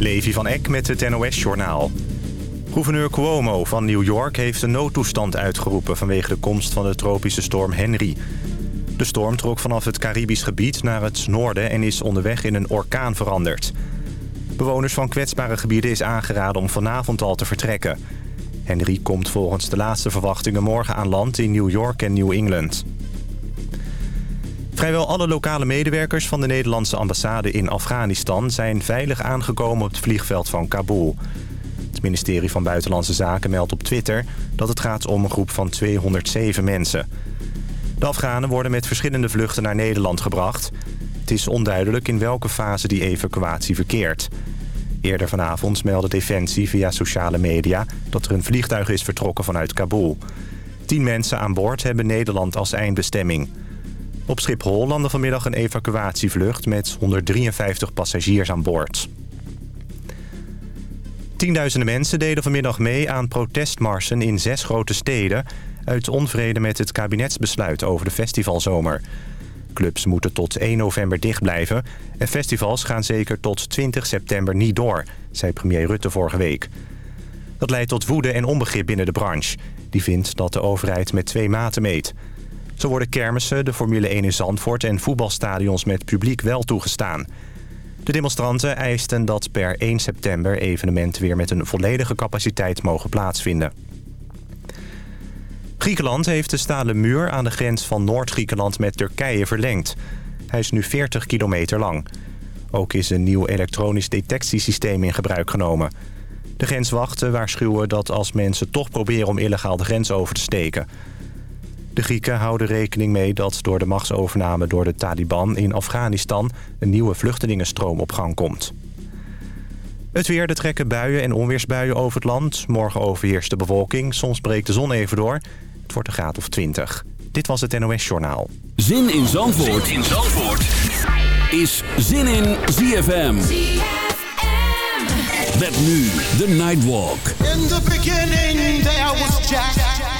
Levi van Eck met het NOS-journaal. Gouverneur Cuomo van New York heeft een noodtoestand uitgeroepen... vanwege de komst van de tropische storm Henry. De storm trok vanaf het Caribisch gebied naar het noorden... en is onderweg in een orkaan veranderd. Bewoners van kwetsbare gebieden is aangeraden om vanavond al te vertrekken. Henry komt volgens de laatste verwachtingen morgen aan land in New York en New England. Vrijwel alle lokale medewerkers van de Nederlandse ambassade in Afghanistan... zijn veilig aangekomen op het vliegveld van Kabul. Het ministerie van Buitenlandse Zaken meldt op Twitter... dat het gaat om een groep van 207 mensen. De Afghanen worden met verschillende vluchten naar Nederland gebracht. Het is onduidelijk in welke fase die evacuatie verkeert. Eerder vanavond meldde Defensie via sociale media... dat er een vliegtuig is vertrokken vanuit Kabul. Tien mensen aan boord hebben Nederland als eindbestemming... Op Schiphol landde vanmiddag een evacuatievlucht met 153 passagiers aan boord. Tienduizenden mensen deden vanmiddag mee aan protestmarsen in zes grote steden... uit onvrede met het kabinetsbesluit over de festivalzomer. Clubs moeten tot 1 november dicht blijven... en festivals gaan zeker tot 20 september niet door, zei premier Rutte vorige week. Dat leidt tot woede en onbegrip binnen de branche. Die vindt dat de overheid met twee maten meet... Zo worden kermissen, de Formule 1 in Zandvoort en voetbalstadions met publiek wel toegestaan. De demonstranten eisten dat per 1 september evenementen weer met een volledige capaciteit mogen plaatsvinden. Griekenland heeft de stalen muur aan de grens van Noord-Griekenland met Turkije verlengd. Hij is nu 40 kilometer lang. Ook is een nieuw elektronisch detectiesysteem in gebruik genomen. De grenswachten waarschuwen dat als mensen toch proberen om illegaal de grens over te steken... De Grieken houden rekening mee dat door de machtsovername door de Taliban in Afghanistan... een nieuwe vluchtelingenstroom op gang komt. Het weer, de trekken buien en onweersbuien over het land. Morgen overheerst de bewolking, soms breekt de zon even door. Het wordt een graad of 20. Dit was het NOS Journaal. Zin in Zandvoort, zin in Zandvoort. is Zin in ZFM. Met nu de Nightwalk. In the beginning there was Jack.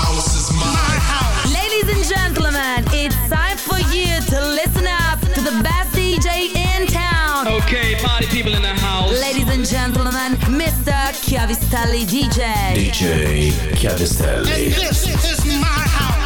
Chiavistelli DJ. DJ Chiavistelli. And this is my house.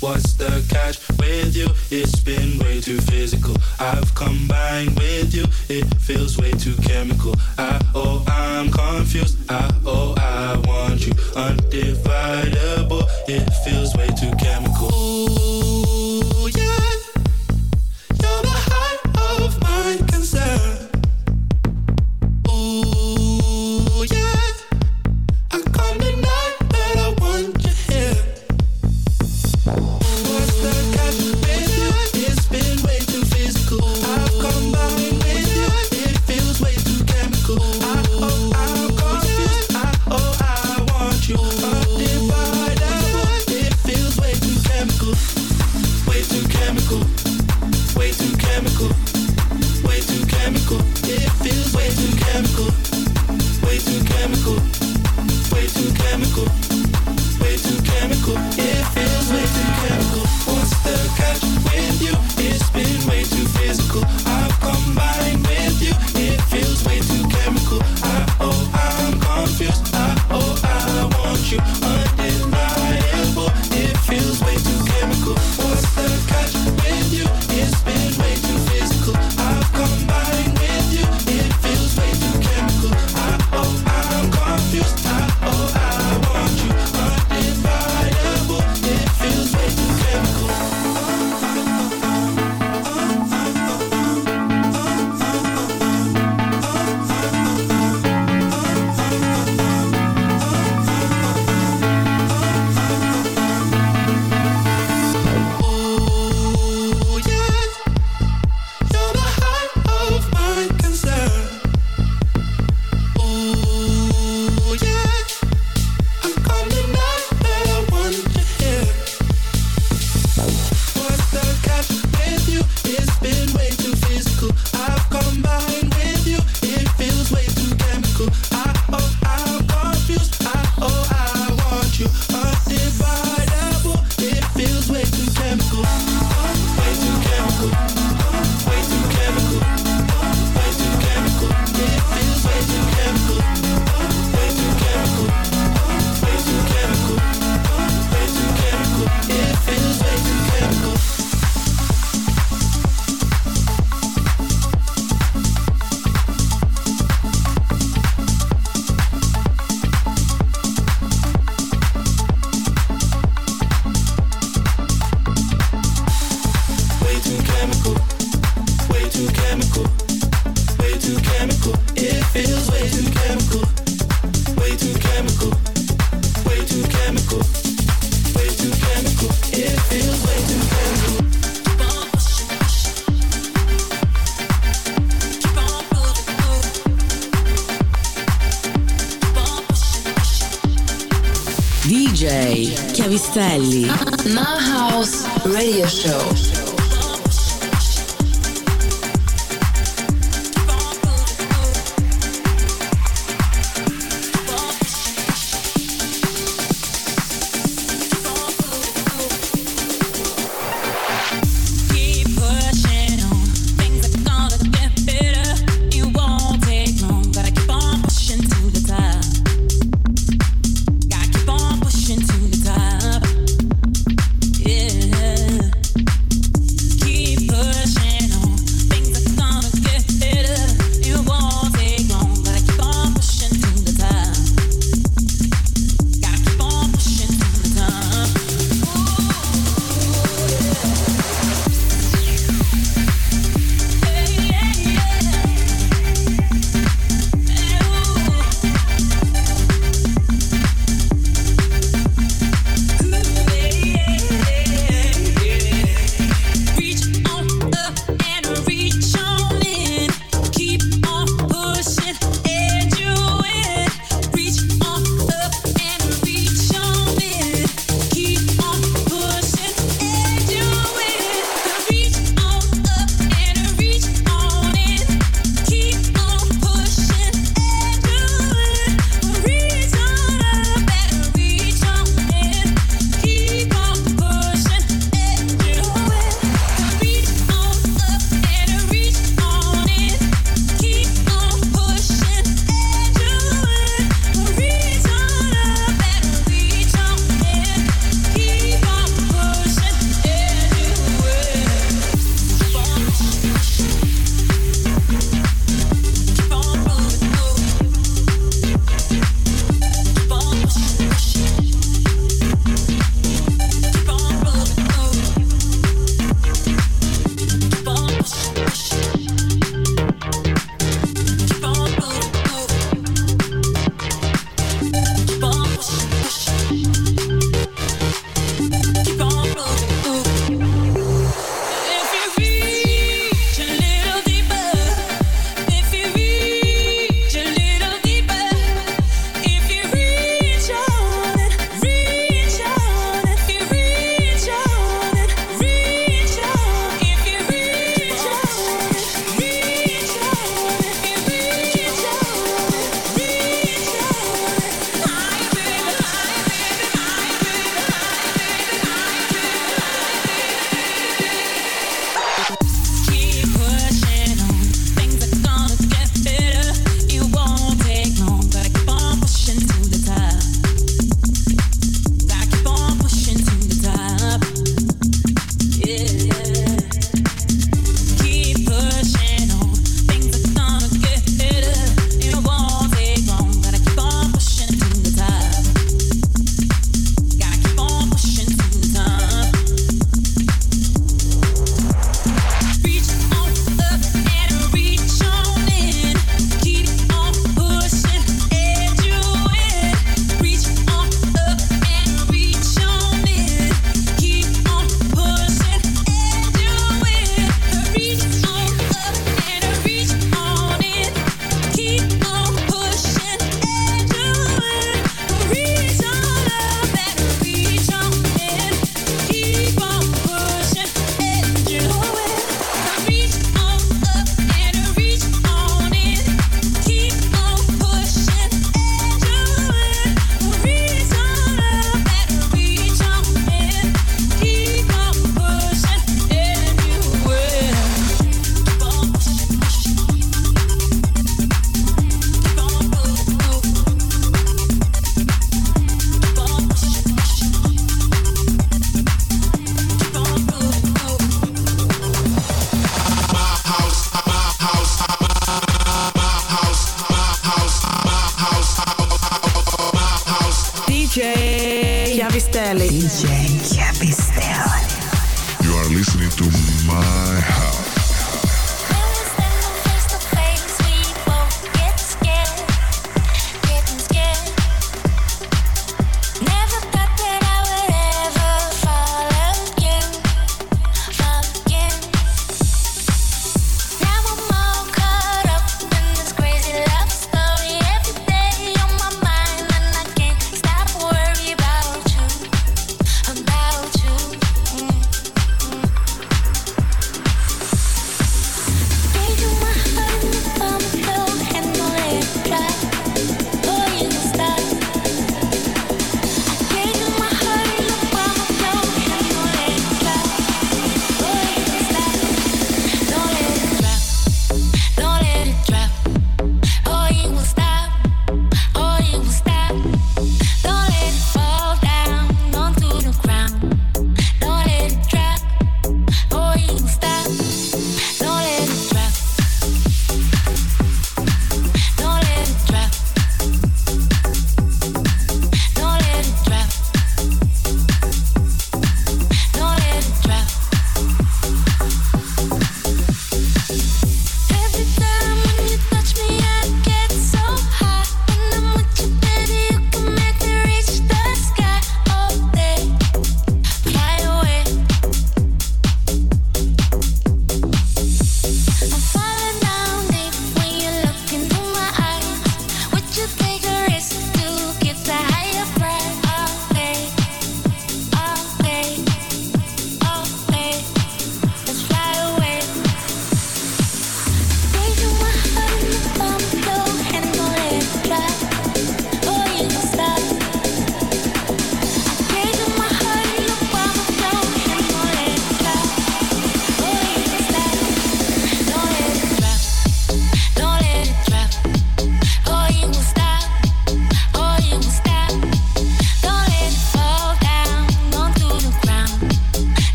What's the catch with you? It's been way too physical. I've combined with you, it feels way too chemical. I oh I'm confused. I oh I want you undividable. It feels way too chemical.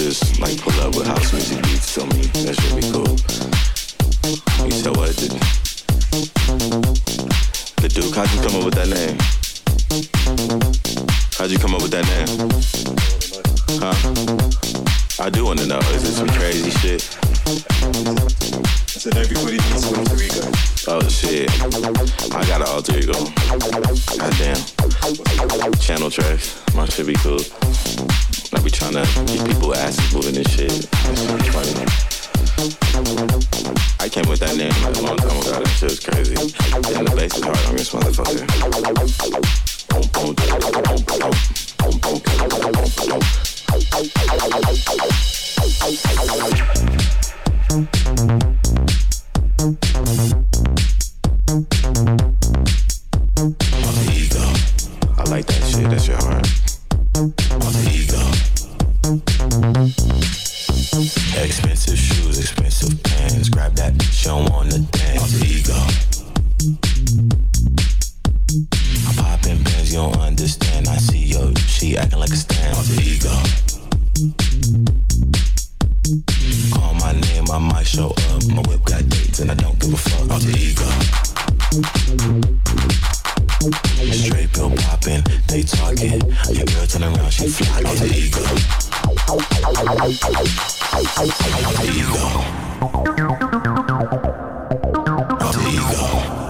this, like pull up with house music beats on me. That should be cool. Straight pill popping, they talking. Your girl turn around, she flocking. The ego. The Eagle. The.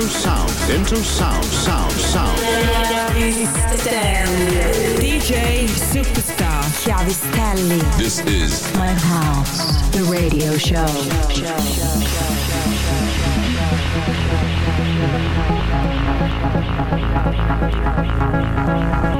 Into sound, into sound, sound, sound. DJ Superstar. Chiavistelli. This is My house, the radio show. Still I feel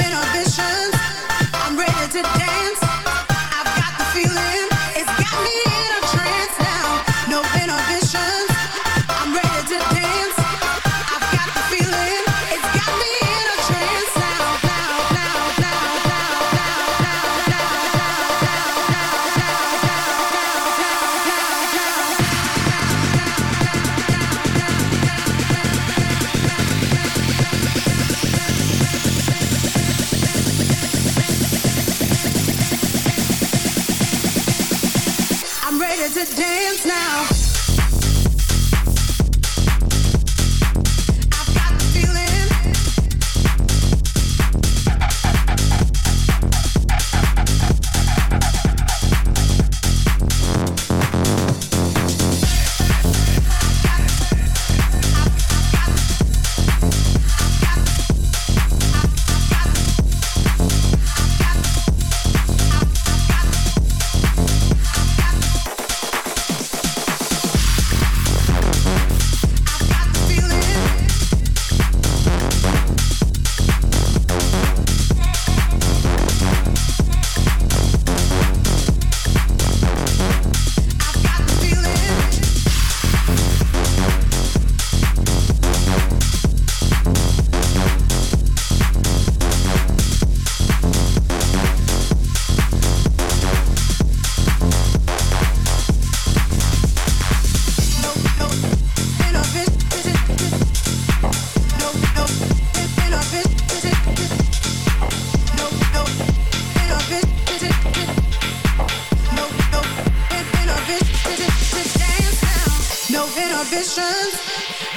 inhibitions.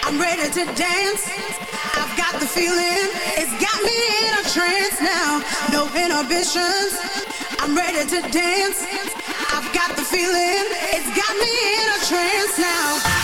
I'm ready to dance. I've got the feeling. It's got me in a trance now. No inhibitions. I'm ready to dance. I've got the feeling. It's got me in a trance now.